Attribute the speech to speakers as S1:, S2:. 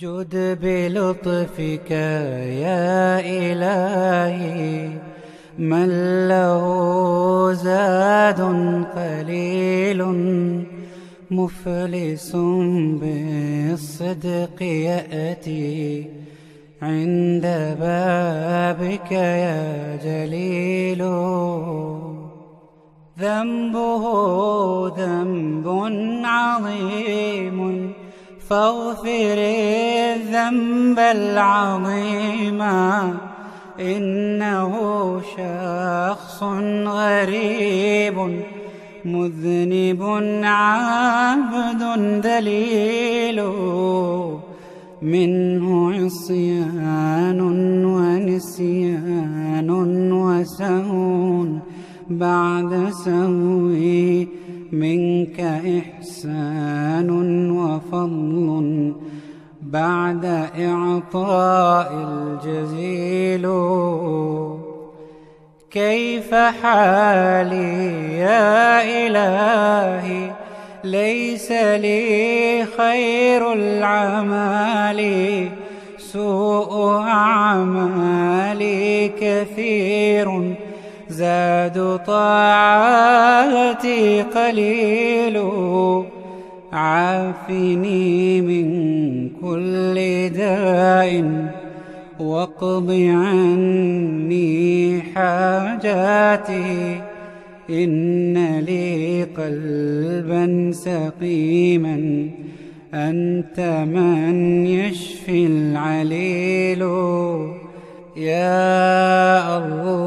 S1: جد بلطفك يا إلهي من له زاد قليل مفلس بالصدق يأتي. عند بابك يا جليل ذنبه ذنب عظيم. فاغفر الذنب العظيم. إنه شخص غريب مذنب عبد ذليل منه عصيان ونسيان وسهو بعد سهوي منك إحسان وفضل بعد إعطاء الجزيل. كيف حالي يا إلهي؟ ليس لي خير العمال سوء أعمالي كثير. زاد طاعاتي قليل. عافني من كل داء. واقض عني حاجاتي. إن لي قلبا سقيما. أنت من يشفي العليل. يا الله